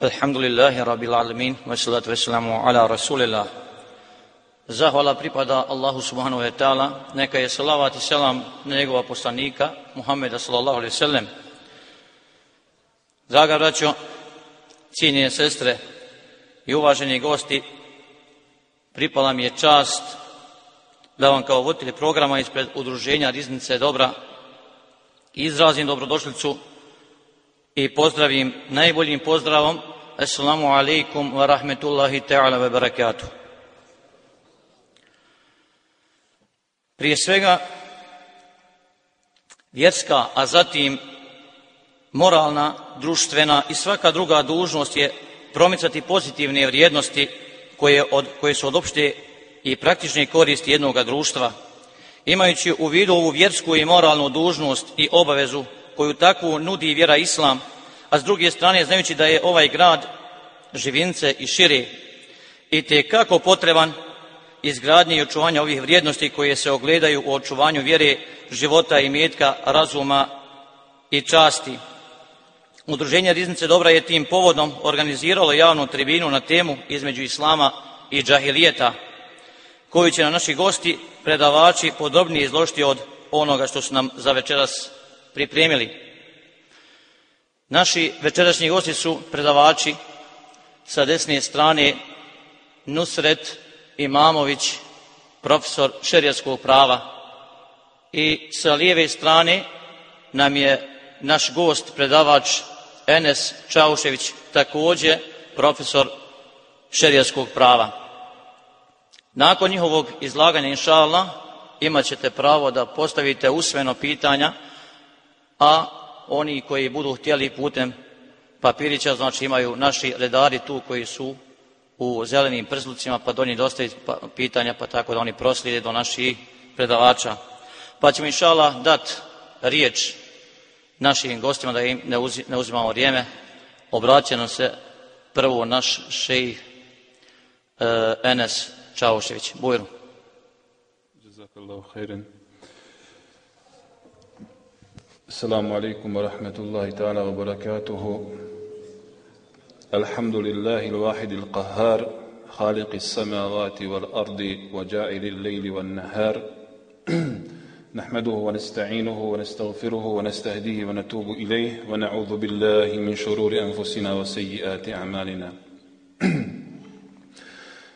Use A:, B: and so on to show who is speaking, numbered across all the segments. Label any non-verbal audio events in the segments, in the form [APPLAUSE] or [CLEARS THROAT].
A: Alhamdulillahi Rabbil Alamin, wa salatu wa salamu ala Rasulillah. Zahvala pripada Allahu subhanahu wa ta'ala, neka je salavat i selam na njegova poslanika, Muhammeda sallallahu alaihi sallam. Draga braćo, cijenjene sestre i uvaženi gosti, pripala mi je čast da vam kao voditelj programa ispred udruženja Riznice Dobra izrazim dobrodošlicu i pozdravim najboljim pozdravom Assalamu alaikum wa rahmetullahi ta'ala wa barakatuh. Prije svega vjerska, a zatim moralna, društvena i svaka druga dužnost je promicati pozitivne vrijednosti koje, od, koje su od opšte i praktične koristi jednog društva. Imajući u vidu ovu vjersku i moralnu dužnost i obavezu koju takvu nudi vjera Islam, a s druge strane znajući da je ovaj grad živince i šire i te kako potreban izgradnje i očuvanja ovih vrijednosti koje se ogledaju u očuvanju vjere, života i metka, razuma i časti. Udruženje Riznice Dobra je tim povodom organiziralo javnu tribinu na temu između Islama i džahilijeta, koju će na naši gosti predavači podobnije izložiti od onoga što su nam za večeras pripremili. Naši večerašnji gosti su predavači sa desne strane Nusret Imamović, profesor šerijatskog prava i sa lijeve strane nam je naš gost, predavač Enes Čaušević, također profesor šerijatskog prava. Nakon njihovog izlaganja, inša Allah, imat ćete pravo da postavite usmeno pitanja, a oni koji budu htjeli putem papirića, znači imaju naši redari tu koji su u zelenim przlucima, pa do njih dostaviti pa, pitanja, pa tako da oni proslijede do naših predavača. Pa ćemo inšala dat riječ našim gostima da im ne, uzi, ne uzimamo vrijeme. Obraća nam se prvo naš šejih uh, Enes Čaušević. Bujru.
B: Jazakallahu. السلام عليكم ورحمة الله تعالى وبركاته. الحمد لله الواحد القهار خالق السماوات والأرض وجاعل الليل والنهار. [CLEARS THROAT] نحمده ونستعينه ونستغفره ونستهديه ونتوب إليه ونعوذ بالله من شرور أنفسنا وسيئات أعمالنا.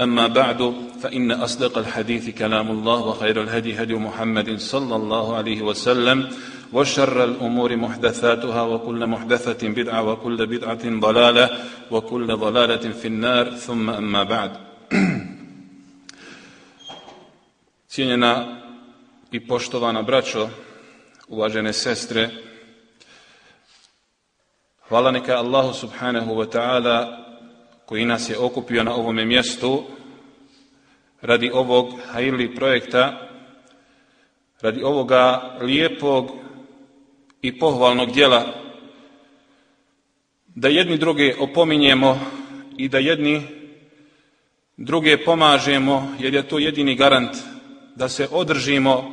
B: أما بعد فإن أصدق الحديث كلام الله وخير الهدي هدي محمد صلى الله عليه وسلم وشر الأمور محدثاتها وكل محدثة بدعة وكل بدعة ضلالة وكل ضلالة في النار. ثم أما بعد. [CLEARS THROAT] Cijenjena i poštovana braćo, uvažene sestre, hvala neka Allahu subhanahu wa ta'ala koji nas je okupio na ovome mjestu radi ovog hajli projekta, radi ovoga lijepog i pohvalnog djela, da jedni druge opominjemo i da jedni druge pomažemo, jer je to jedini garant da se održimo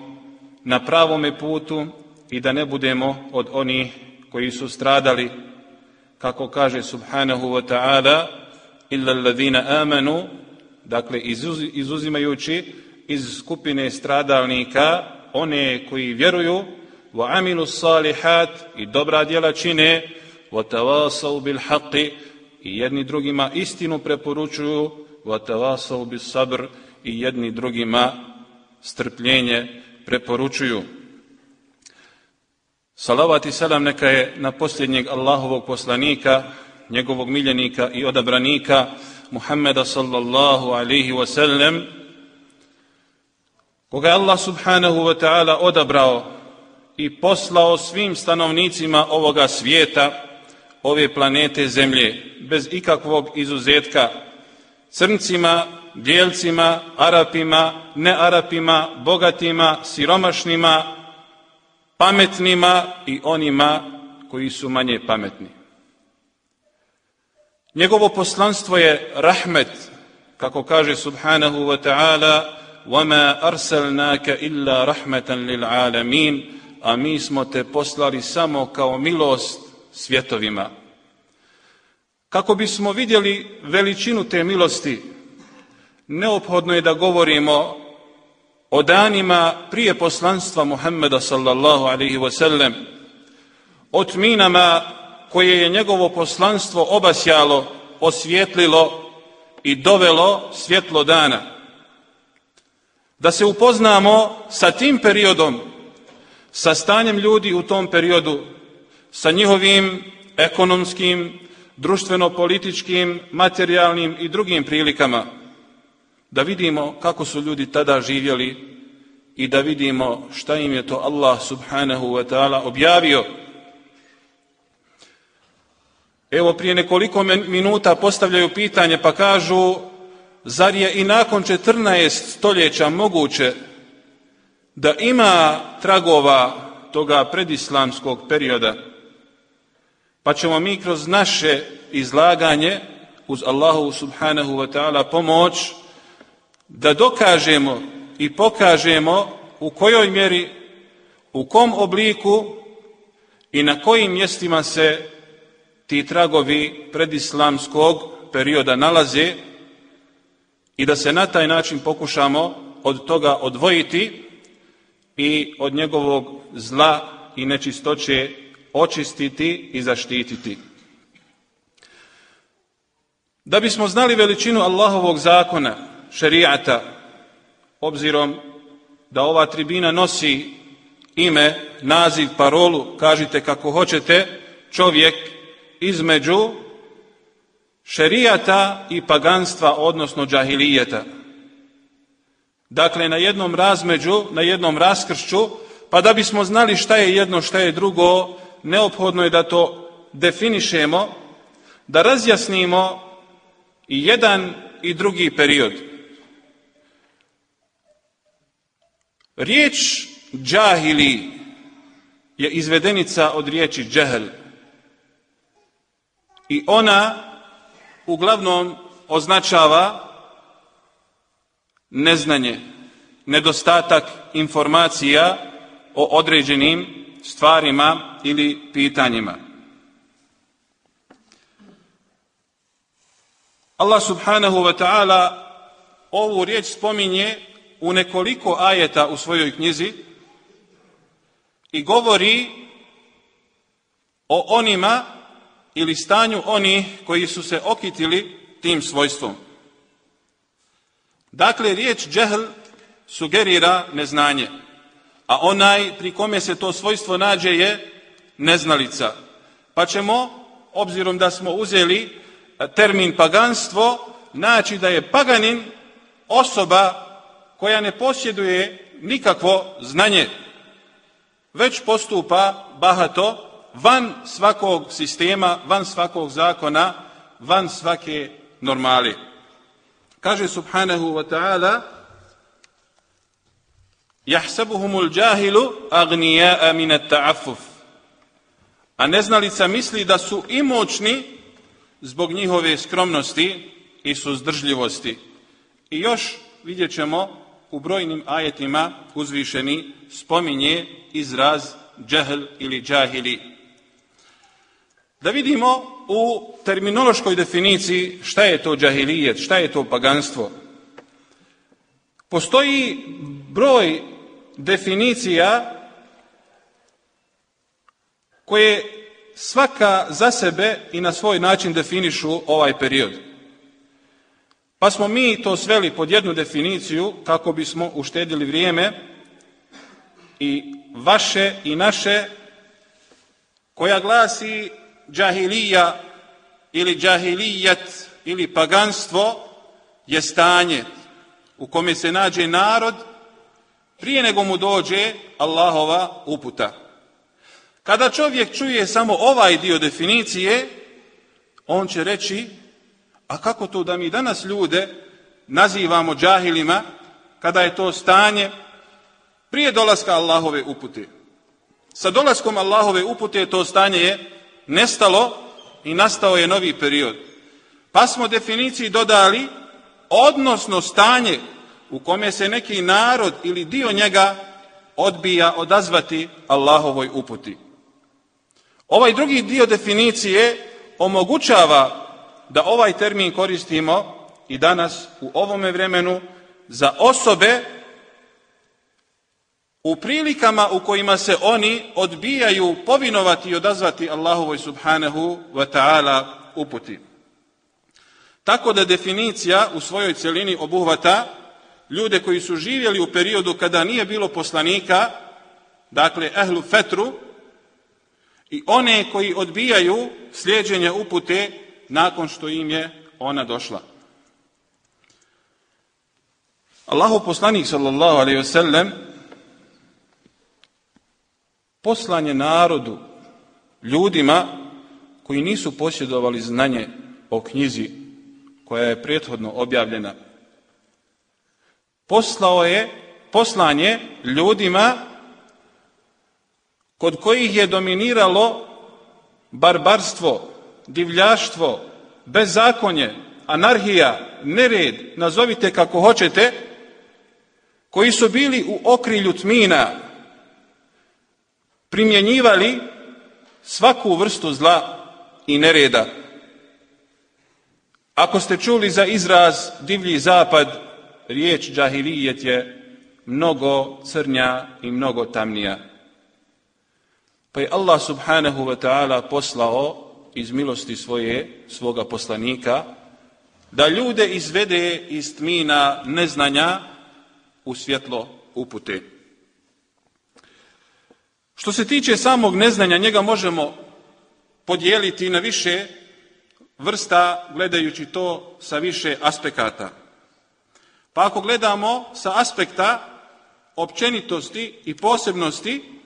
B: na pravome putu i da ne budemo od onih koji su stradali, kako kaže subhanahu wa ta'ala, illa alladhina amanu dakle izuz, izuzimajući iz skupine stradalnika one koji vjeruju wa amilu salihat i dobra djela čine wa tawasau bil i jedni drugima istinu preporučuju wa tawasau bis sabr i jedni drugima strpljenje preporučuju. Salavat i salam neka je na posljednjeg Allahovog poslanika, njegovog miljenika i odabranika, Muhammeda sallallahu alihi wasallam, koga je Allah subhanahu wa ta'ala odabrao i poslao svim stanovnicima ovoga svijeta, ove planete Zemlje, bez ikakvog izuzetka, crncima, bijelcima, Arapima, nearapima, bogatima, siromašnima, pametnima i onima koji su manje pametni. Njegovo poslanstvo je rahmet, kako kaže subhanahu wa ta'ala, وَمَا أَرْسَلْنَاكَ إِلَّا رَحْمَةً لِلْعَالَمِينَ A mi smo te poslali samo kao milost svjetovima. Kako bismo vidjeli veličinu te milosti, neophodno je da govorimo o danima prije poslanstva Muhammeda sallallahu alaihi wasallam, o tminama koje je njegovo poslanstvo obasjalo, osvjetlilo i dovelo svjetlo dana. Da se upoznamo sa tim periodom, sa stanjem ljudi u tom periodu, sa njihovim ekonomskim, društveno-političkim, materijalnim i drugim prilikama, da vidimo kako su ljudi tada živjeli i da vidimo šta im je to Allah subhanahu wa ta'ala objavio. Evo prije nekoliko minuta postavljaju pitanje pa kažu zar je i nakon 14 stoljeća moguće da ima tragova toga predislamskog perioda? Pa ćemo mi kroz naše izlaganje uz Allahu subhanahu wa ta'ala pomoć da dokažemo i pokažemo u kojoj mjeri, u kom obliku i na kojim mjestima se ti tragovi predislamskog perioda nalaze i da se na taj način pokušamo od toga odvojiti i od njegovog zla i nečistoće očistiti i zaštititi. Da bismo znali veličinu Allahovog zakona, šerijata, obzirom da ova tribina nosi ime, naziv, parolu, kažite kako hoćete, čovjek između šerijata i paganstva, odnosno džahilijeta. Dakle, na jednom razmeđu, na jednom raskršću, pa da bismo znali šta je jedno, šta je drugo, neophodno je da to definišemo, da razjasnimo i jedan i drugi period. Riječ džahili je izvedenica od riječi džehl. I ona uglavnom označava neznanje, nedostatak informacija o određenim stvarima ili pitanjima. Allah subhanahu wa ta'ala ovu riječ spominje u nekoliko ajeta u svojoj knjizi i govori o onima ili stanju onih koji su se okitili tim svojstvom. Dakle, riječ džehl sugerira neznanje, a onaj pri kome se to svojstvo nađe je neznalica. Pa ćemo, obzirom da smo uzeli termin paganstvo, naći da je paganin osoba koja ne posjeduje nikakvo znanje, već postupa bahato van svakog sistema, van svakog zakona, van svake normali. Kaže subhanahu wa ta'ala Jahsabuhumul džahilu agnija'a min ta'affuf. A neznalica misli da su imoćni zbog njihove skromnosti i suzdržljivosti. I još vidjet ćemo u brojnim ajetima uzvišeni spominje izraz džahl ili džahili. Da vidimo u terminološkoj definiciji šta je to džahilijet, šta je to paganstvo. Postoji broj definicija koje svaka za sebe i na svoj način definišu ovaj period. Pa smo mi to sveli pod jednu definiciju kako bismo uštedili vrijeme i vaše i naše koja glasi džahilija ili džahilijet ili paganstvo je stanje u kome se nađe narod prije nego mu dođe Allahova uputa. Kada čovjek čuje samo ovaj dio definicije, on će reći, a kako to da mi danas ljude nazivamo džahilima, kada je to stanje prije dolaska Allahove upute. Sa dolaskom Allahove upute to stanje je nestalo i nastao je novi period. Pa smo definiciji dodali odnosno stanje u kome se neki narod ili dio njega odbija odazvati Allahovoj uputi. Ovaj drugi dio definicije omogućava da ovaj termin koristimo i danas u ovome vremenu za osobe u prilikama u kojima se oni odbijaju povinovati i odazvati Allahovoj subhanahu wa ta'ala uputi. Tako da definicija u svojoj cjelini obuhvata ljude koji su živjeli u periodu kada nije bilo poslanika, dakle ehlu fetru, i one koji odbijaju slijeđenje upute nakon što im je ona došla. Allahu poslanik sallallahu alaihi wasallam poslan je narodu, ljudima koji nisu posjedovali znanje o knjizi koja je prethodno objavljena. Poslao je poslanje ljudima kod kojih je dominiralo barbarstvo, divljaštvo, bezakonje, anarhija, nered, nazovite kako hoćete, koji su bili u okrilju tmina, primjenjivali svaku vrstu zla i nereda. Ako ste čuli za izraz divlji zapad, riječ džahilijet je mnogo crnja i mnogo tamnija. Pa je Allah subhanahu wa ta'ala poslao iz milosti svoje, svoga poslanika, da ljude izvede iz tmina neznanja u svjetlo upute. Što se tiče samog neznanja, njega možemo podijeliti na više vrsta gledajući to sa više aspekata. Pa ako gledamo sa aspekta općenitosti i posebnosti,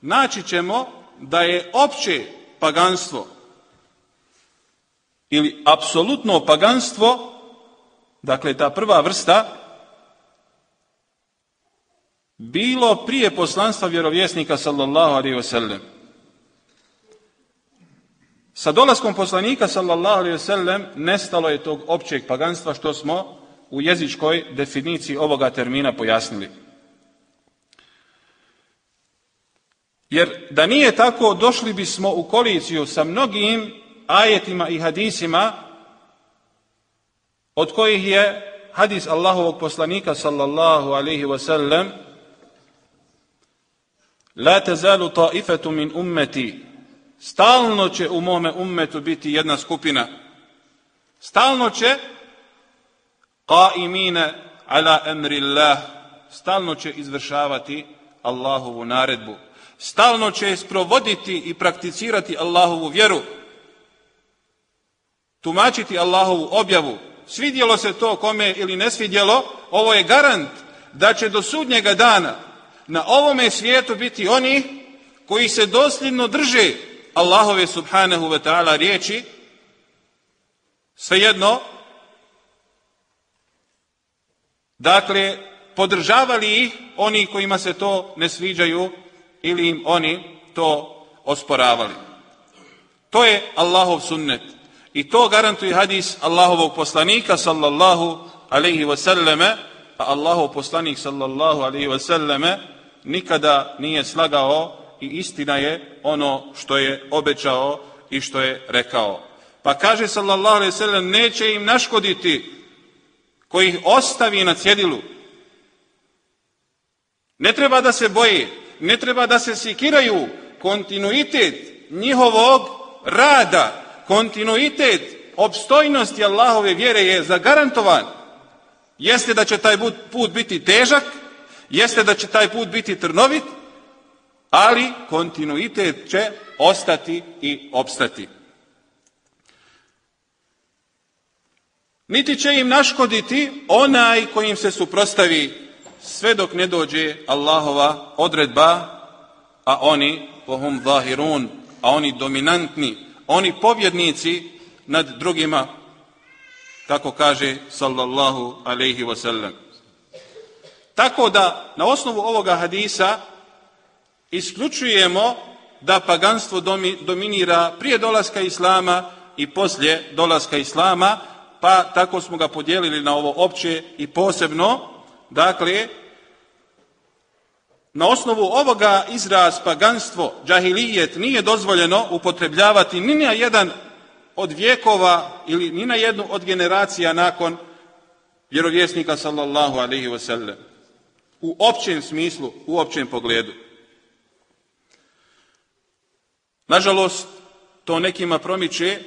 B: naći ćemo da je opće paganstvo ili apsolutno paganstvo, dakle ta prva vrsta, bilo prije poslanstva vjerovjesnika sallallahu alaihi wasallam. Sa dolaskom poslanika sallallahu alaihi wasallam nestalo je tog općeg paganstva što smo u jezičkoj definiciji ovoga termina pojasnili. Jer da nije tako, došli bismo u koaliciju sa mnogim ajetima i hadisima od kojih je hadis Allahovog poslanika sallallahu alaihi wasallam La tazalu ta'ifatu min ummeti Stalno će u mome ummetu biti jedna skupina. Stalno će qaimina ala amri Allah. Stalno će izvršavati Allahovu naredbu. Stalno će sprovoditi i prakticirati Allahovu vjeru. Tumačiti Allahovu objavu. Svidjelo se to kome ili ne svidjelo, ovo je garant da će do sudnjega dana na ovome svijetu biti oni koji se dosljedno drže Allahove subhanahu wa ta'ala riječi, svejedno, dakle, podržavali ih oni kojima se to ne sviđaju ili im oni to osporavali. To je Allahov sunnet. I to garantuje hadis Allahovog poslanika sallallahu alaihi wasallame, a Allahov poslanik sallallahu alaihi wasallame nikada nije slagao i istina je ono što je obećao i što je rekao. Pa kaže sallallahu alaihi sallam, neće im naškoditi koji ih ostavi na cjedilu. Ne treba da se boje, ne treba da se sikiraju kontinuitet njihovog rada, kontinuitet opstojnosti Allahove vjere je zagarantovan. Jeste da će taj put biti težak, jeste da će taj put biti trnovit, ali kontinuitet će ostati i opstati. Niti će im naškoditi onaj kojim se suprostavi sve dok ne dođe Allahova odredba, a oni pohum zahirun, a oni dominantni, oni pobjednici nad drugima, kako kaže sallallahu alaihi wasallam. Tako da na osnovu ovoga hadisa isključujemo da paganstvo dominira prije dolaska Islama i poslije dolaska Islama, pa tako smo ga podijelili na ovo opće i posebno. Dakle, na osnovu ovoga izraz paganstvo, džahilijet, nije dozvoljeno upotrebljavati ni na jedan od vijekova ili ni na jednu od generacija nakon vjerovjesnika sallallahu alaihi wasallam. U općem smislu, u općem pogledu. Nažalost, to nekima promiče,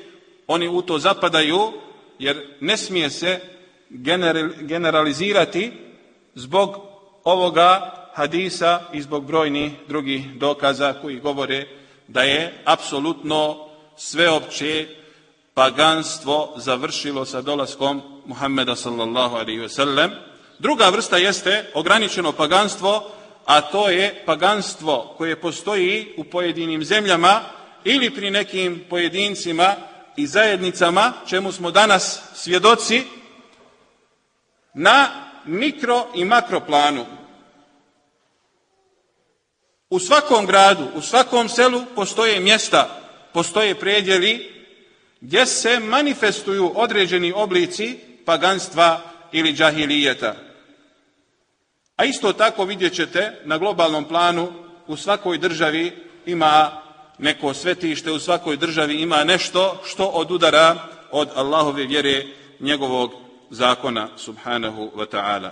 B: oni u to zapadaju, jer ne smije se generalizirati zbog ovoga hadisa i zbog brojnih drugih dokaza koji govore da je apsolutno sveopće paganstvo završilo sa dolaskom Muhammeda sallallahu alaihi ve sellem. Druga vrsta jeste ograničeno paganstvo, a to je paganstvo koje postoji u pojedinim zemljama ili pri nekim pojedincima i zajednicama, čemu smo danas svjedoci, na mikro i makro planu. U svakom gradu, u svakom selu postoje mjesta, postoje predjeli gdje se manifestuju određeni oblici paganstva ili džahilijeta. A isto tako vidjet ćete na globalnom planu u svakoj državi ima neko svetište, u svakoj državi ima nešto što odudara od Allahove vjere njegovog zakona subhanahu wa ta'ala.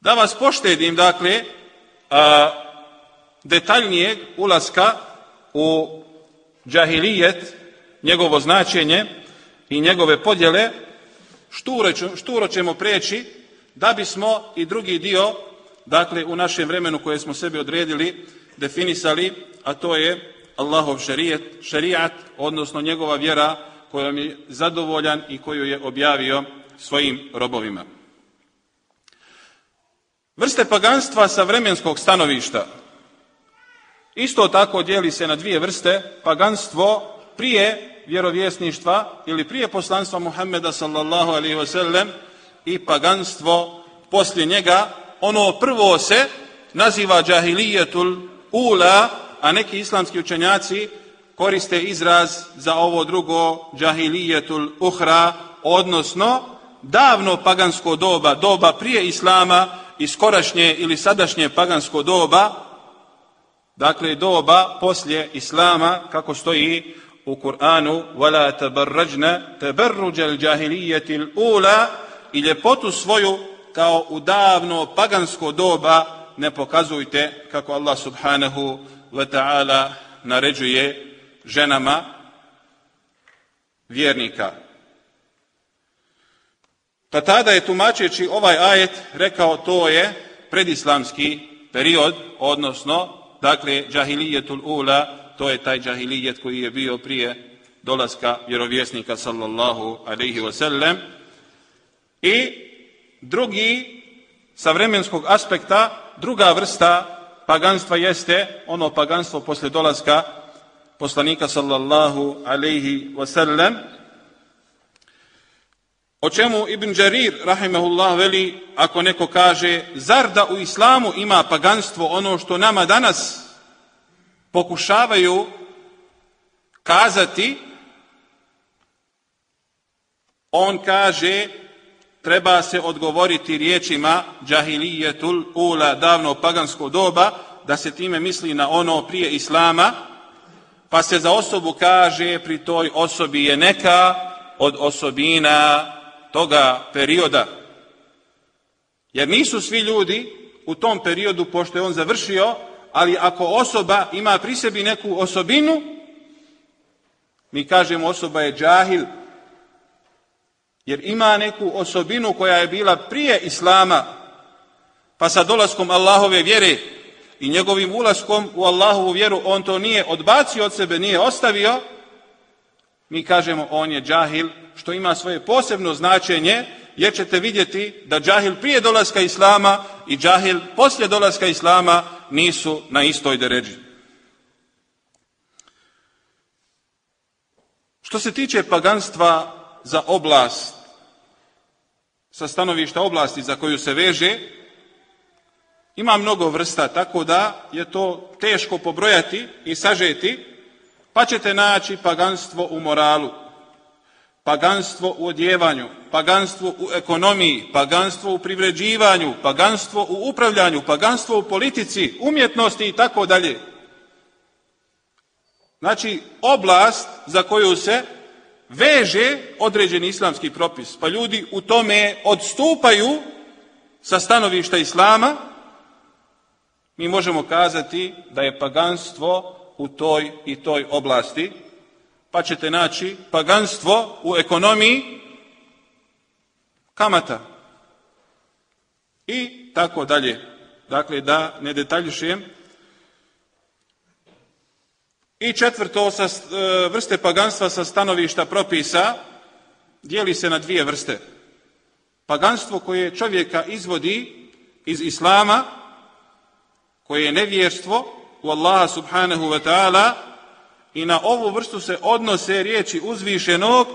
B: Da vas poštedim, dakle, a, detaljnijeg ulaska u džahilijet, njegovo značenje i njegove podjele, šturo, ćemo preći da bismo i drugi dio, dakle u našem vremenu koje smo sebi odredili, definisali, a to je Allahov šarijet, šarijat, odnosno njegova vjera kojom je zadovoljan i koju je objavio svojim robovima. Vrste paganstva sa vremenskog stanovišta isto tako dijeli se na dvije vrste. Paganstvo prije vjerovjesništva ili prije poslanstva Muhammeda sallallahu alaihi wasallam i paganstvo poslije njega. Ono prvo se naziva džahilijetul ula, a neki islamski učenjaci koriste izraz za ovo drugo džahilijetul uhra, odnosno davno pagansko doba, doba prije islama i skorašnje ili sadašnje pagansko doba, dakle doba poslije Islama, kako stoji u Kur'anu, وَلَا تَبَرَّجْنَ تَبَرُّجَ الْجَاهِلِيَّةِ الْأُولَى i ljepotu svoju kao u davno pagansko doba ne pokazujte kako Allah subhanahu wa ta'ala naređuje ženama vjernika. Pa tada je tumačeći ovaj ajet rekao to je predislamski period, odnosno, dakle, džahilijetul ula, to je taj džahilijet koji je bio prije dolaska vjerovjesnika sallallahu alaihi wasallam. I drugi, sa vremenskog aspekta, druga vrsta paganstva jeste ono paganstvo posle dolaska poslanika sallallahu alaihi wasallam, O čemu Ibn Đarir, rahimahullah, veli, ako neko kaže, zar da u islamu ima paganstvo ono što nama danas pokušavaju kazati, on kaže, treba se odgovoriti riječima džahilijetul ula, davno pagansko doba, da se time misli na ono prije islama, pa se za osobu kaže, pri toj osobi je neka od osobina toga perioda. Jer nisu svi ljudi u tom periodu, pošto je on završio, ali ako osoba ima pri sebi neku osobinu, mi kažemo osoba je džahil, jer ima neku osobinu koja je bila prije Islama, pa sa dolaskom Allahove vjere i njegovim ulaskom u Allahovu vjeru on to nije odbacio od sebe, nije ostavio, mi kažemo on je džahil, što ima svoje posebno značenje, jer ćete vidjeti da džahil prije dolaska Islama i džahil poslije dolaska Islama nisu na istoj deređi. Što se tiče paganstva za oblast, sa stanovišta oblasti za koju se veže, ima mnogo vrsta, tako da je to teško pobrojati i sažeti, pa ćete naći paganstvo u moralu, paganstvo u odjevanju, paganstvo u ekonomiji, paganstvo u privređivanju, paganstvo u upravljanju, paganstvo u politici, umjetnosti i tako dalje. Znači, oblast za koju se veže određeni islamski propis, pa ljudi u tome odstupaju sa stanovišta islama, mi možemo kazati da je paganstvo u toj i toj oblasti, pa ćete naći paganstvo u ekonomiji kamata i tako dalje. Dakle, da ne detaljušujem. I četvrto, sa e, vrste paganstva sa stanovišta propisa dijeli se na dvije vrste. Paganstvo koje čovjeka izvodi iz islama, koje je nevjerstvo u Allaha subhanahu wa ta'ala i na ovu vrstu se odnose riječi uzvišenog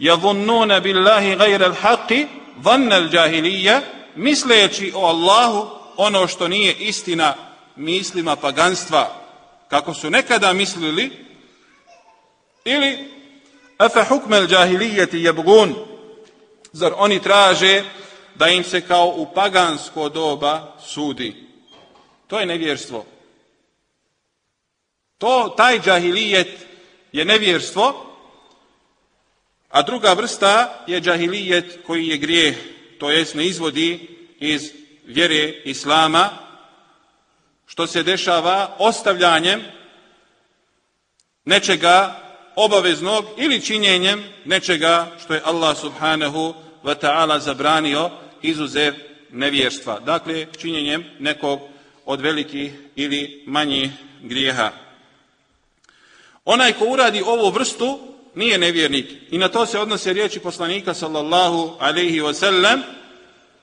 B: يظنون billahi غير الحق ظن الجاهلية misleći o Allahu ono što nije istina mislima paganstva kako su nekada mislili ili afa hukm al-jahiliyyati yabghun? Zar oni traže da im se kao u pagansko doba sudi? To je nevjerstvo. To, taj džahilijet je nevjerstvo, a druga vrsta je džahilijet koji je grijeh, to jest ne izvodi iz vjere Islama, što se dešava ostavljanjem nečega obaveznog ili činjenjem nečega što je Allah subhanahu wa ta'ala zabranio izuzev nevjerstva. Dakle, činjenjem nekog od velikih ili manjih grijeha. Onaj ko uradi ovu vrstu nije nevjernik. I na to se odnose riječi poslanika sallallahu alaihi wa sallam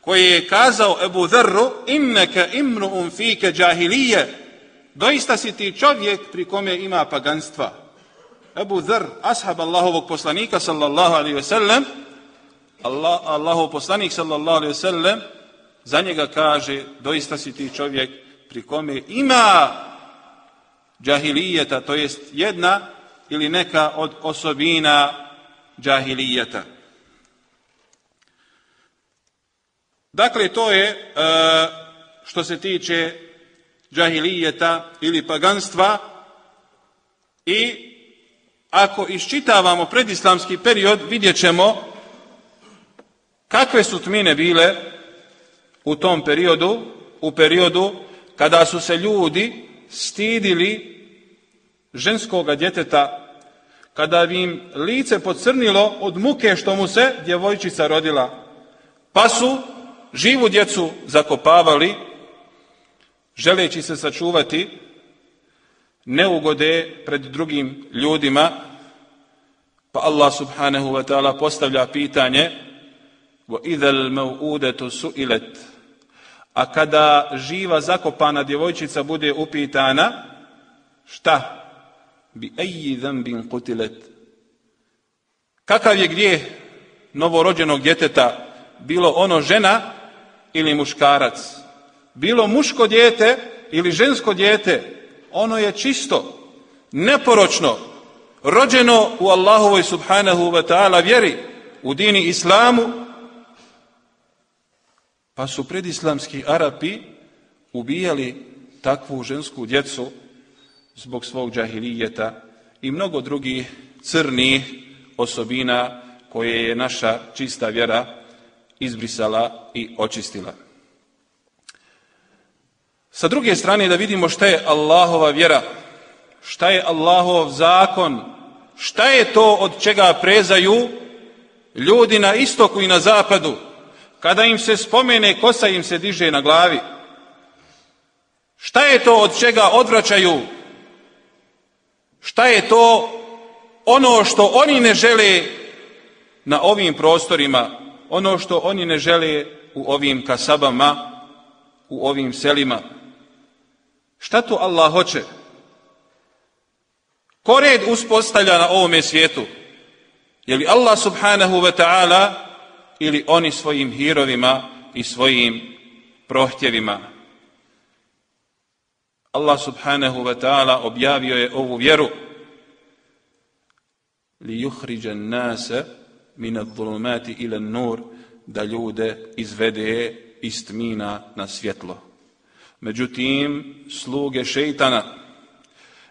B: koji je kazao Ebu Dharru inneke imru'un fike džahilije doista si ti čovjek pri kome ima paganstva. Ebu Dharr, ashab Allahovog poslanika sallallahu alaihi wa sallam Allah, Allahov poslanik sallallahu alaihi wa sallam za njega kaže doista si ti čovjek pri kome ima džahilijeta, to jest jedna ili neka od osobina džahilijeta. Dakle, to je e, što se tiče džahilijeta ili paganstva i ako iščitavamo predislamski period, vidjet ćemo kakve su tmine bile u tom periodu, u periodu kada su se ljudi stidili ženskoga djeteta, kada bi im lice pocrnilo od muke što mu se djevojčica rodila, pa su živu djecu zakopavali, želeći se sačuvati neugode pred drugim ljudima, pa Allah subhanahu wa ta'ala postavlja pitanje وَإِذَا الْمَوْءُودَةُ سُئِلَتْ A kada živa zakopana djevojčica bude upitana, šta? bi eji zambin kutilet. Kakav je grijeh novorođenog djeteta, bilo ono žena ili muškarac, bilo muško dijete ili žensko dijete, ono je čisto, neporočno, rođeno u Allahovoj subhanahu wa ta'ala vjeri, u dini islamu, pa su predislamski Arapi ubijali takvu žensku djecu zbog svog džahilijeta i mnogo drugih crnih osobina koje je naša čista vjera izbrisala i očistila. Sa druge strane da vidimo šta je Allahova vjera, šta je Allahov zakon, šta je to od čega prezaju ljudi na istoku i na zapadu, kada im se spomene kosa im se diže na glavi. Šta je to od čega odvraćaju? Šta je to ono što oni ne žele na ovim prostorima, ono što oni ne žele u ovim kasabama, u ovim selima? Šta to Allah hoće? Ko red uspostavlja na ovome svijetu? Je li Allah subhanahu wa ta'ala ili oni svojim hirovima i svojim prohtjevima? Allah subhanahu wa ta'ala objavio je ovu vjeru li juhriđa nase min dhulumati ila nur da ljude izvede iz tmina na svjetlo. Međutim, sluge šeitana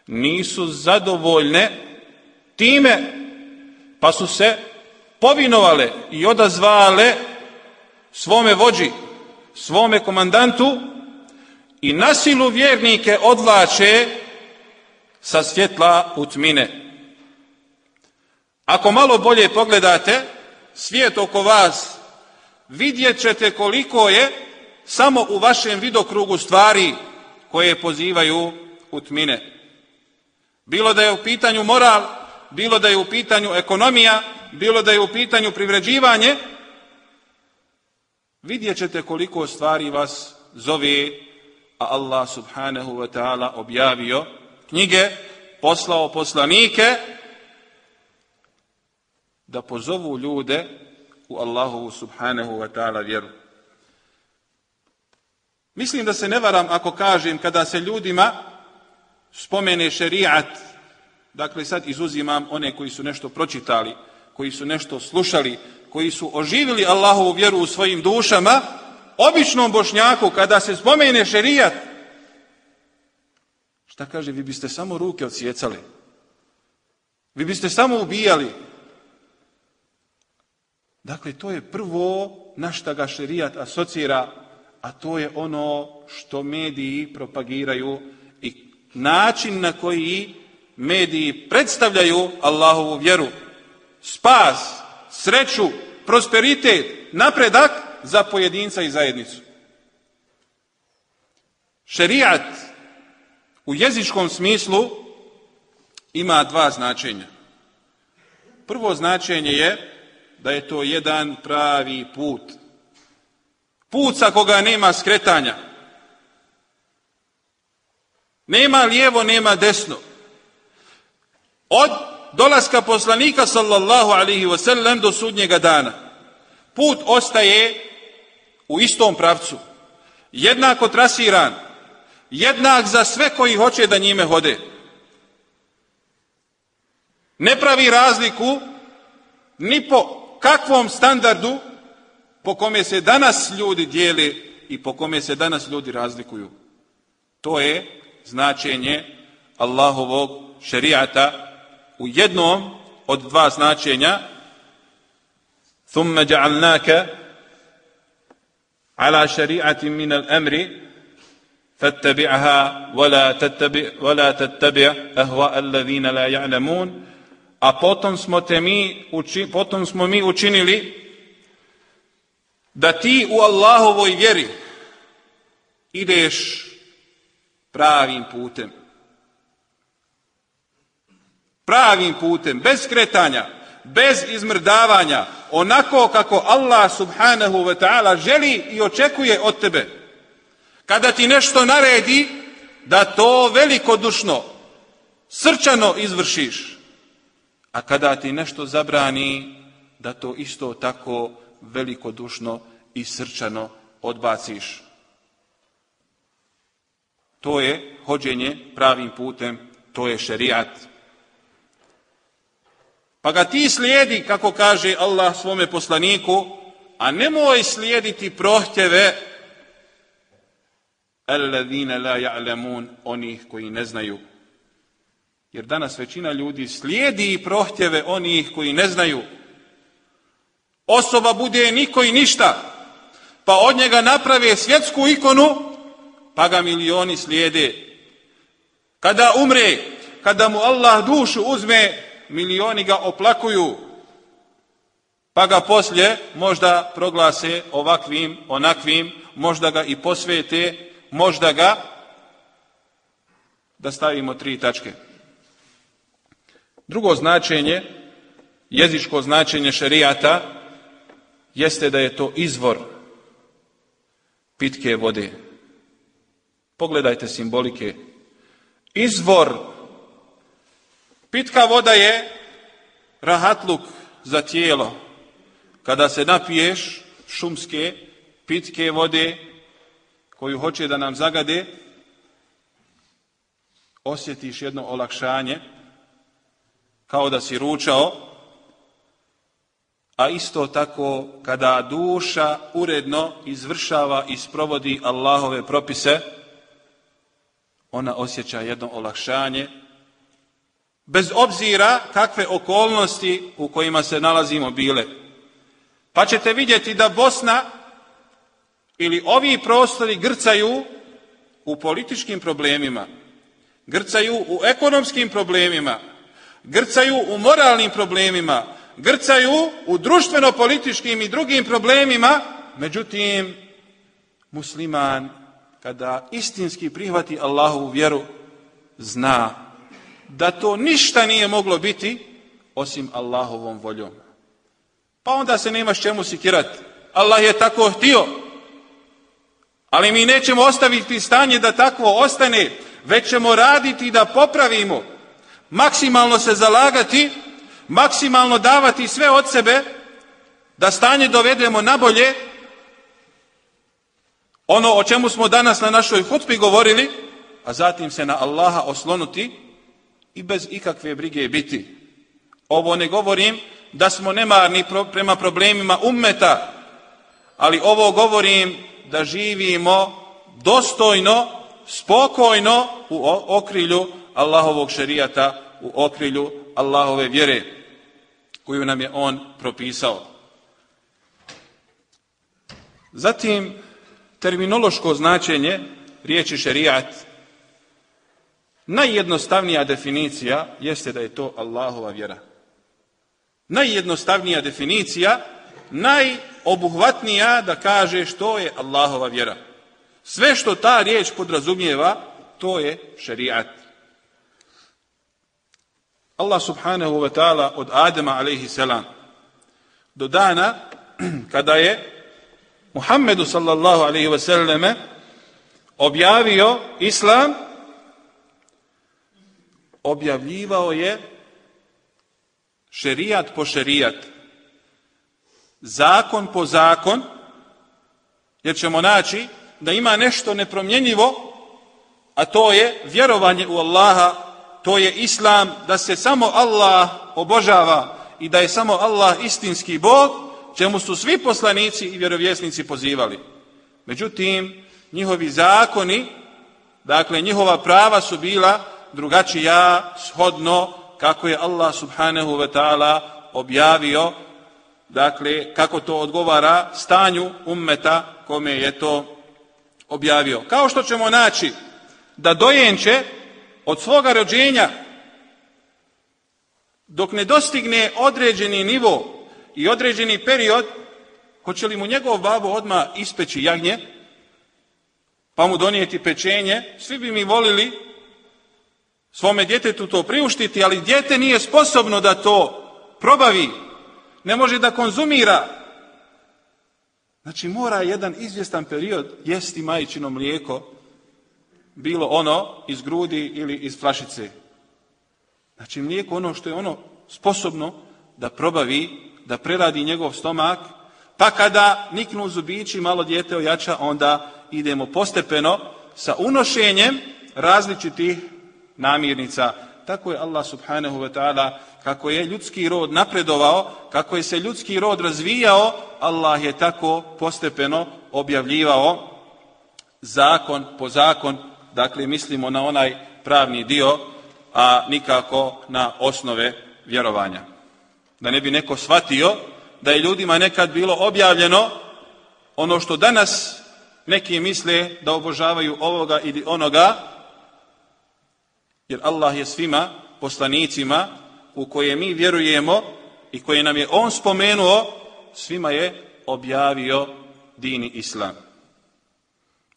B: nisu zadovoljne time pa su se povinovale i odazvale svome vođi, svome komandantu i nasilu vjernike odlače sa svjetla u tmine. Ako malo bolje pogledate svijet oko vas, vidjet ćete koliko je samo u vašem vidokrugu stvari koje pozivaju u tmine. Bilo da je u pitanju moral, bilo da je u pitanju ekonomija, bilo da je u pitanju privređivanje, vidjet ćete koliko stvari vas zove, a Allah subhanahu wa ta'ala objavio knjige, poslao poslanike, da pozovu ljude u Allahovu subhanahu wa ta'ala vjeru. Mislim da se ne varam ako kažem kada se ljudima spomene šerijat, dakle sad izuzimam one koji su nešto pročitali, koji su nešto slušali, koji su oživili Allahovu vjeru u svojim dušama, običnom bošnjaku kada se spomene šerijat, šta kaže, vi biste samo ruke odsjecali. Vi biste samo ubijali. Dakle, to je prvo na šta ga šerijat asocira, a to je ono što mediji propagiraju i način na koji mediji predstavljaju Allahovu vjeru, spas, sreću, prosperitet, napredak za pojedinca i zajednicu. Šerijat u jezičkom smislu ima dva značenja. Prvo značenje je da je to jedan pravi put. Put sa koga nema skretanja. Nema lijevo, nema desno. Od dolaska poslanika sallallahu alaihi wasallam do sudnjega dana. Put ostaje u istom pravcu. Jednako trasiran. Jednak za sve koji hoće da njime hode. Ne pravi razliku ni po kakvom standardu po kome se danas ljudi dijeli i po kome se danas ljudi razlikuju. To je značenje Allahovog šerijata u jednom od dva značenja ثم جعلناك على شريعة من الأمر فاتبعها ولا تتبع ولا تتبع أهواء الذين لا يعلمون a potom smo, te mi, potom smo mi učinili da ti u Allahovoj vjeri ideš pravim putem. Pravim putem, bez kretanja, bez izmrdavanja, onako kako Allah subhanahu wa ta'ala želi i očekuje od tebe. Kada ti nešto naredi, da to velikodušno, srčano izvršiš. A kada ti nešto zabrani, da to isto tako velikodušno i srčano odbaciš. To je hođenje pravim putem, to je šerijat. Pa ga ti slijedi, kako kaže Allah svome poslaniku, a nemoj slijediti prohtjeve alladhina la ja'lamun, onih koji ne znaju. Jer danas većina ljudi slijedi prohtjeve onih koji ne znaju. Osoba bude niko i ništa, pa od njega naprave svjetsku ikonu, pa ga milioni slijede. Kada umre, kada mu Allah dušu uzme, milioni ga oplakuju, pa ga poslije možda proglase ovakvim, onakvim, možda ga i posvete, možda ga da stavimo tri tačke. Drugo značenje, jezičko značenje šerijata, jeste da je to izvor pitke vode. Pogledajte simbolike. Izvor. Pitka voda je rahatluk za tijelo. Kada se napiješ šumske, pitke vode koju hoće da nam zagade, osjetiš jedno olakšanje, kao da si ručao, a isto tako kada duša uredno izvršava i sprovodi Allahove propise, ona osjeća jedno olakšanje, bez obzira kakve okolnosti u kojima se nalazimo bile. Pa ćete vidjeti da Bosna ili ovi prostori grcaju u političkim problemima, grcaju u ekonomskim problemima, grcaju u moralnim problemima, grcaju u društveno-političkim i drugim problemima, međutim, musliman, kada istinski prihvati Allahovu vjeru, zna da to ništa nije moglo biti osim Allahovom voljom. Pa onda se nemaš čemu sikirati. Allah je tako htio. Ali mi nećemo ostaviti stanje da takvo ostane, već ćemo raditi da popravimo, maksimalno se zalagati, maksimalno davati sve od sebe, da stanje dovedemo na bolje, ono o čemu smo danas na našoj hutbi govorili, a zatim se na Allaha oslonuti i bez ikakve brige biti. Ovo ne govorim da smo nemarni prema problemima ummeta, ali ovo govorim da živimo dostojno, spokojno u okrilju Allahovog šerijata, u okrilju Allahove vjere koju nam je On propisao. Zatim, terminološko značenje riječi šerijat Najjednostavnija definicija jeste da je to Allahova vjera. Najjednostavnija definicija, najobuhvatnija da kaže što je Allahova vjera. Sve što ta riječ podrazumijeva, to je šerijat. Allah subhanahu wa ta'ala od Adama alaihi salam do dana [CLEARS THROAT] kada je Muhammedu sallallahu alaihi wa sallame objavio Islam, objavljivao je šerijat po šerijat, zakon po zakon, jer ćemo naći da ima nešto nepromjenjivo, a to je vjerovanje u Allaha, to je Islam, da se samo Allah obožava i da je samo Allah istinski Bog, čemu su svi poslanici i vjerovjesnici pozivali. Međutim, njihovi zakoni, dakle njihova prava su bila drugačija, shodno, kako je Allah subhanahu wa ta'ala objavio, dakle, kako to odgovara stanju ummeta kome je to objavio. Kao što ćemo naći da dojenče od svoga rođenja dok ne dostigne određeni nivo i određeni period, hoće li mu njegov babo odmah ispeći jagnje, pa mu donijeti pečenje, svi bi mi volili svome djetetu to priuštiti, ali dijete nije sposobno da to probavi, ne može da konzumira. Znači mora jedan izvjestan period jesti majčino mlijeko, bilo ono iz grudi ili iz flašice. Znači mlijeko ono što je ono sposobno da probavi, da preradi njegov stomak, pa kada niknu zubići, malo dijete ojača, onda idemo postepeno sa unošenjem različitih namirnica. Tako je Allah subhanahu wa ta'ala, kako je ljudski rod napredovao, kako je se ljudski rod razvijao, Allah je tako postepeno objavljivao zakon po zakon, dakle mislimo na onaj pravni dio, a nikako na osnove vjerovanja. Da ne bi neko shvatio da je ljudima nekad bilo objavljeno ono što danas neki misle da obožavaju ovoga ili onoga, jer Allah je svima poslanicima u koje mi vjerujemo i koje nam je On spomenuo, svima je objavio dini Islam.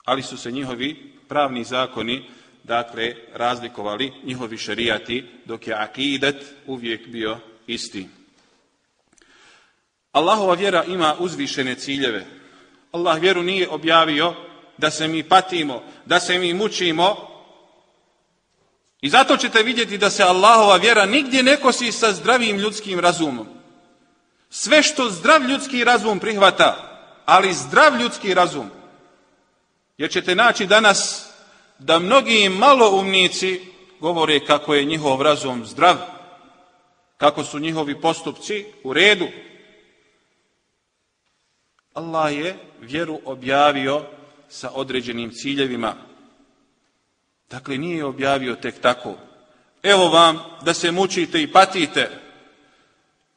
B: Ali su se njihovi pravni zakoni dakle, razlikovali njihovi šerijati, dok je akidet uvijek bio isti. Allahova vjera ima uzvišene ciljeve. Allah vjeru nije objavio da se mi patimo, da se mi mučimo. I zato ćete vidjeti da se Allahova vjera nigdje ne kosi sa zdravim ljudskim razumom. Sve što zdrav ljudski razum prihvata, ali zdrav ljudski razum. Jer ćete naći danas da mnogi maloumnici govore kako je njihov razum zdrav, kako su njihovi postupci u redu. Allah je vjeru objavio sa određenim ciljevima. Dakle, nije objavio tek tako. Evo vam da se mučite i patite,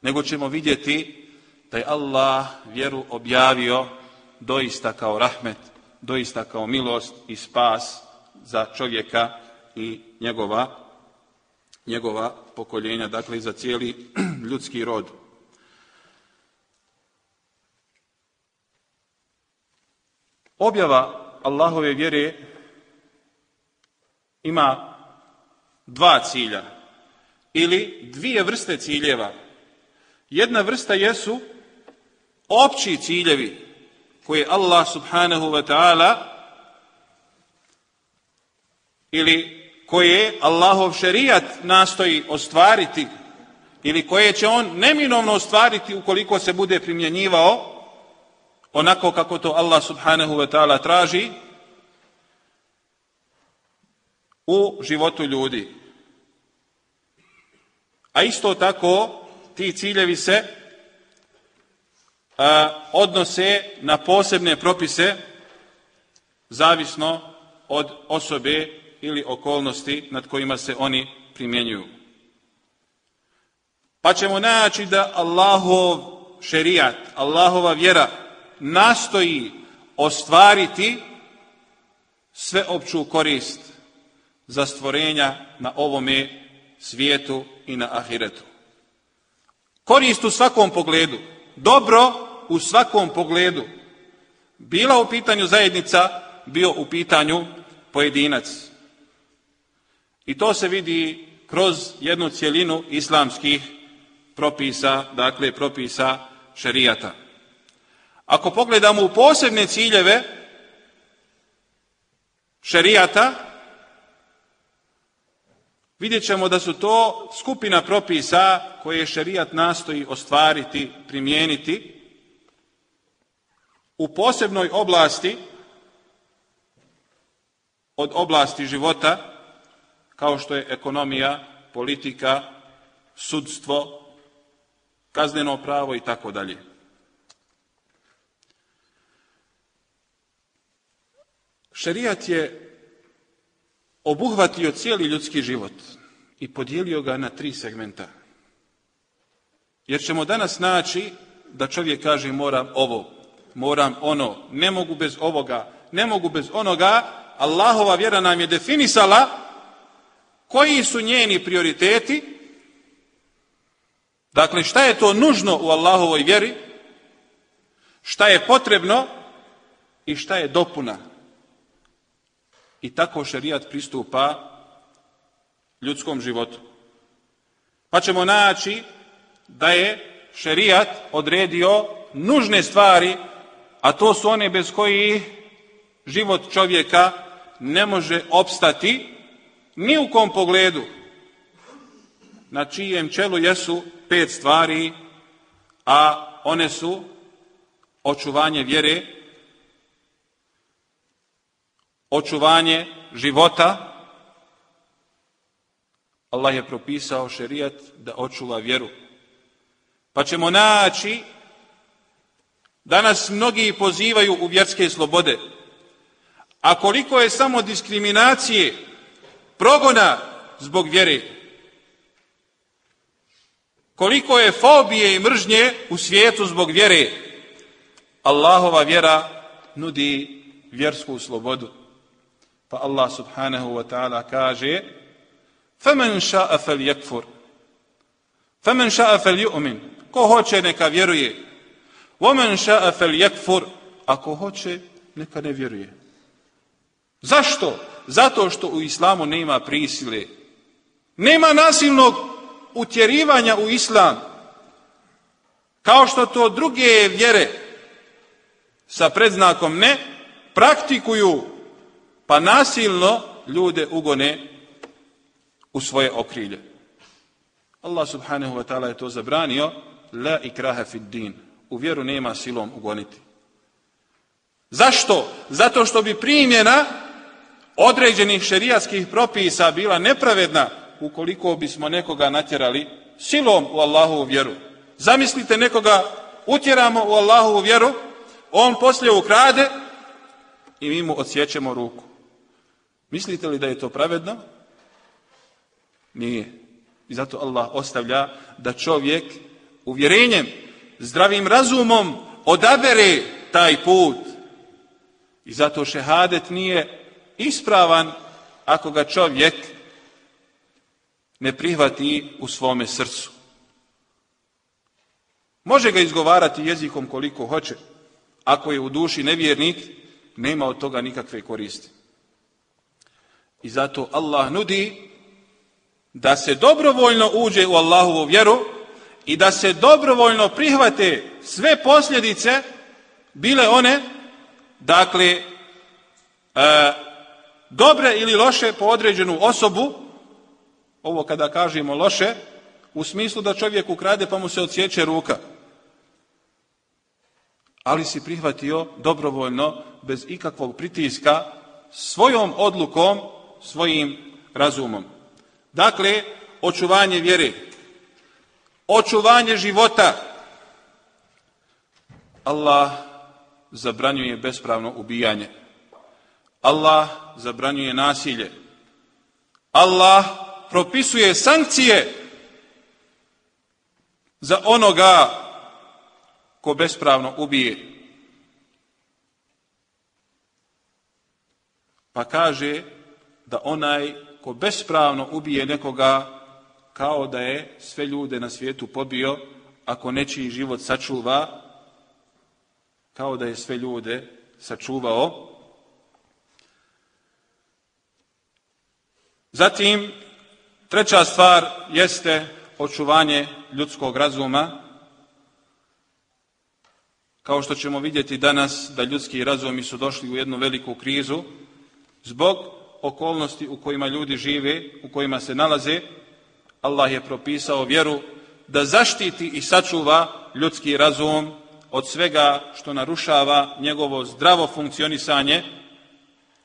B: nego ćemo vidjeti da je Allah vjeru objavio doista kao rahmet, doista kao milost i spas za čovjeka i njegova, njegova pokoljenja, dakle i za cijeli [CLEARS THROAT] ljudski rod. Objava Allahove vjere ima dva cilja ili dvije vrste ciljeva. Jedna vrsta jesu opći ciljevi koje Allah subhanahu wa ta'ala ili koje Allahov šerijat nastoji ostvariti ili koje će on neminovno ostvariti ukoliko se bude primjenjivao onako kako to Allah subhanahu wa ta'ala traži u životu ljudi. A isto tako ti ciljevi se odnose na posebne propise zavisno od osobe ili okolnosti nad kojima se oni primjenjuju. Pa ćemo naći da Allahov šerijat, Allahova vjera nastoji ostvariti sveopću korist za stvorenja na ovome svijetu i na ahiretu. Korist u svakom pogledu, dobro u svakom pogledu. Bila u pitanju zajednica, bio u pitanju pojedinac. I to se vidi kroz jednu cjelinu islamskih propisa, dakle propisa šerijata. Ako pogledamo u posebne ciljeve šerijata, vidjet ćemo da su to skupina propisa koje šerijat nastoji ostvariti, primijeniti u posebnoj oblasti od oblasti života, kao što je ekonomija, politika, sudstvo, kazneno pravo i tako dalje. Šerijat je obuhvatio cijeli ljudski život i podijelio ga na tri segmenta. Jer ćemo danas naći da čovjek kaže moram ovo, moram ono, ne mogu bez ovoga, ne mogu bez onoga. Allahova vjera nam je definisala koji su njeni prioriteti, dakle šta je to nužno u Allahovoj vjeri, šta je potrebno i šta je dopuna i tako šerijat pristupa ljudskom životu. Pa ćemo naći da je šerijat odredio nužne stvari, a to su one bez koji život čovjeka ne može opstati ni u kom pogledu. Na čijem čelu jesu pet stvari, a one su očuvanje vjere, očuvanje života, Allah je propisao šerijat da očuva vjeru. Pa ćemo naći, danas mnogi pozivaju u vjerske slobode, a koliko je samo diskriminacije, progona zbog vjere, koliko je fobije i mržnje u svijetu zbog vjere, Allahova vjera nudi vjersku slobodu. Pa Allah subhanahu wa ta'ala kaže فَمَنْ شَاءَ فَلْيَكْفُرْ فَمَنْ شَاءَ فَلْيُؤْمِنْ Ko hoće neka vjeruje. Omen ša'a fel. Ako hoće, neka ne vjeruje. Zašto? Zato što u islamu nema prisile. Nema nasilnog utjerivanja u islam. Kao što to druge vjere sa predznakom ne praktikuju pa nasilno ljude ugone u svoje okrilje. Allah subhanahu wa ta'ala je to zabranio la ikraha fid din. U vjeru nema silom ugoniti. Zašto? Zato što bi primjena određenih šerijatskih propisa bila nepravedna ukoliko bismo nekoga natjerali silom u Allahovu vjeru. Zamislite nekoga utjeramo u Allahovu vjeru, on poslije ukrade i mi mu odsjećemo ruku. Mislite li da je to pravedno? Nije. I zato Allah ostavlja da čovjek uvjerenjem, zdravim razumom odabere taj put. I zato šehadet nije ispravan ako ga čovjek ne prihvati u svome srcu. Može ga izgovarati jezikom koliko hoće. Ako je u duši nevjernik, nema od toga nikakve koristi. I zato Allah nudi da se dobrovoljno uđe u Allahovu vjeru i da se dobrovoljno prihvate sve posljedice, bile one, dakle, e, dobre ili loše po određenu osobu, ovo kada kažemo loše, u smislu da čovjek ukrade pa mu se odsjeće ruka. Ali si prihvatio dobrovoljno, bez ikakvog pritiska, svojom odlukom, svojim razumom. Dakle, očuvanje vjere, očuvanje života. Allah zabranjuje bespravno ubijanje. Allah zabranjuje nasilje. Allah propisuje sankcije za onoga ko bespravno ubije. Pa kaže da onaj ko bespravno ubije nekoga kao da je sve ljude na svijetu pobio, ako nečiji život sačuva, kao da je sve ljude sačuvao. Zatim, treća stvar jeste očuvanje ljudskog razuma. Kao što ćemo vidjeti danas da ljudski razumi su došli u jednu veliku krizu zbog okolnosti u kojima ljudi žive, u kojima se nalaze, Allah je propisao vjeru da zaštiti i sačuva ljudski razum od svega što narušava njegovo zdravo funkcionisanje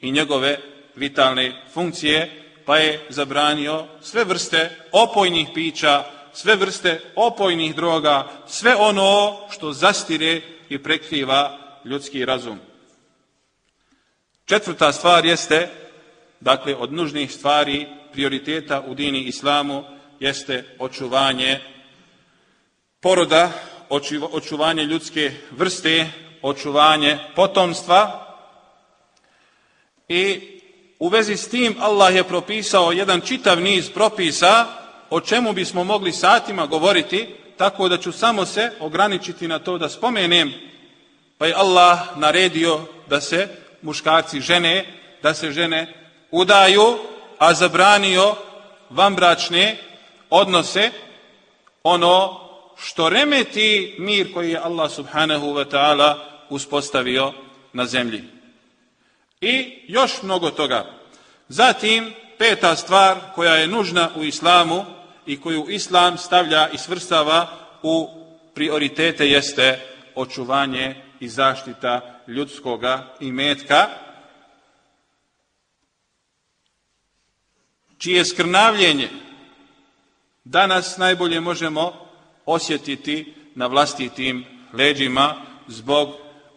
B: i njegove vitalne funkcije, pa je zabranio sve vrste opojnih pića, sve vrste opojnih droga, sve ono što zastire i prekriva ljudski razum. Četvrta stvar jeste, dakle, od nužnih stvari prioriteta u dini islamu, jeste očuvanje poroda, očuvanje ljudske vrste, očuvanje potomstva. I u vezi s tim Allah je propisao jedan čitav niz propisa o čemu bismo mogli satima govoriti, tako da ću samo se ograničiti na to da spomenem, pa je Allah naredio da se muškarci žene, da se žene udaju, a zabranio vanbračne odnose, ono što remeti mir koji je Allah subhanahu wa ta'ala uspostavio na zemlji. I još mnogo toga. Zatim, peta stvar koja je nužna u islamu i koju islam stavlja i svrstava u prioritete jeste očuvanje i zaštita ljudskoga imetka, čije skrnavljenje danas najbolje možemo osjetiti na vlastitim leđima zbog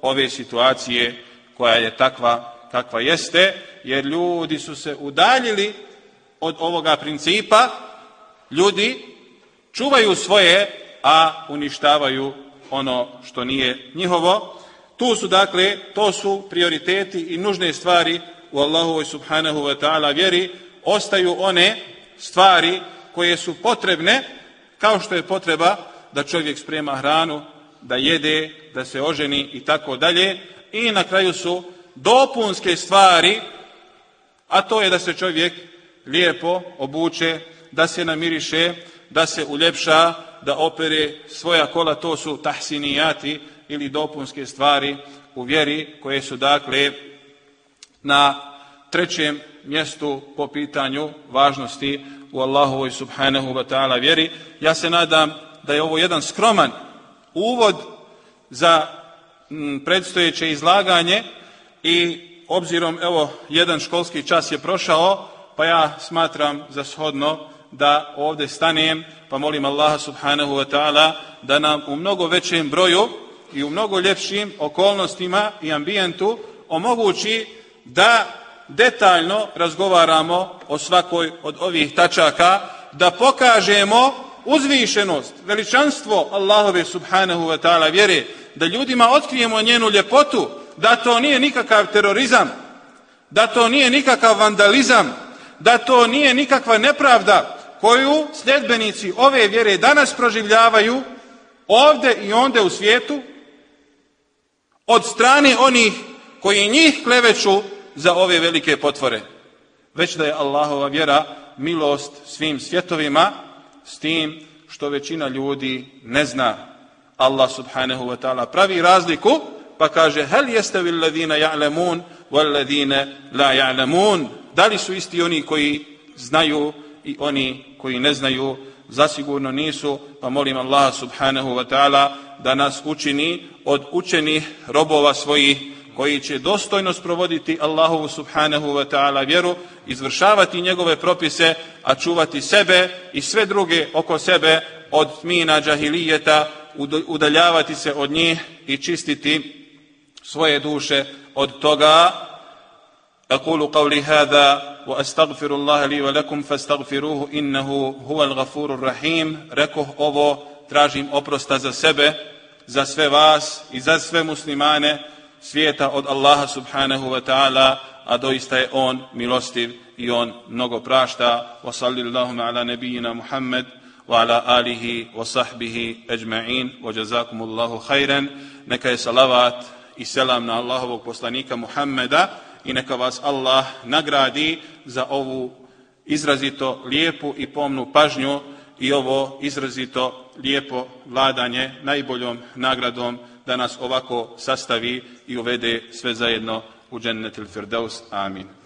B: ove situacije koja je takva kakva jeste, jer ljudi su se udaljili od ovoga principa, ljudi čuvaju svoje, a uništavaju ono što nije njihovo. Tu su dakle, to su prioriteti i nužne stvari u Allahovoj subhanahu wa ta'ala vjeri, ostaju one stvari koje su potrebne, kao što je potreba da čovjek sprema hranu, da jede, da se oženi i tako dalje. I na kraju su dopunske stvari A to je da se čovjek lijepo obuče, da se namiriše, da se uljepša, da opere svoja kola, to su tahsinijati ili dopunske stvari u vjeri koje su dakle na trećem mjestu po pitanju važnosti u Allahovoj subhanahu wa ta'ala vjeri. Ja se nadam da je ovo jedan skroman uvod za predstojeće izlaganje i obzirom evo jedan školski čas je prošao pa ja smatram za shodno da ovdje stanem pa molim Allaha subhanahu wa ta'ala da nam u mnogo većem broju i u mnogo ljepšim okolnostima i ambijentu omogući da detaljno razgovaramo o svakoj od ovih tačaka, da pokažemo uzvišenost, veličanstvo Allahove subhanahu wa ta'ala vjere, da ljudima otkrijemo njenu ljepotu, da to nije nikakav terorizam, da to nije nikakav vandalizam, da to nije nikakva nepravda koju sljedbenici ove vjere danas proživljavaju ovdje i onde u svijetu od strane onih koji njih kleveću za ove velike potvore. Već da je Allahova vjera milost svim svjetovima s tim što većina ljudi ne zna. Allah subhanahu wa ta'ala pravi razliku pa kaže hel jeste vi ladina ja'lemun wal ladine la ja'lemun da li su isti oni koji znaju i oni koji ne znaju zasigurno nisu pa molim Allah subhanahu wa ta'ala da nas učini od učenih robova svojih koji će dostojno sprovoditi Allahovu subhanahu wa ta'ala vjeru, izvršavati njegove propise, a čuvati sebe i sve druge oko sebe od tmina džahilijeta, udaljavati se od njih i čistiti svoje duše od toga. أقول قولي هذا وأستغفر الله لي ولكم فاستغفروه إنه هو الغفور الرحيم rekoh ovo tražim oprosta za sebe za sve vas i za sve muslimane svijeta od Allaha subhanahu wa ta'ala, a doista je on milostiv i on mnogo prašta. Wa ala nebijina Muhammed wa ala alihi wa sahbihi ajma'in wa jazakumullahu khairan. Neka je salavat i selam na Allahovog poslanika Muhammeda i neka vas Allah nagradi za ovu izrazito lijepu i pomnu pažnju i ovo izrazito lijepo vladanje najboljom nagradom da nas ovako sastavi i uvede sve zajedno u džennetil firdaus. Amin.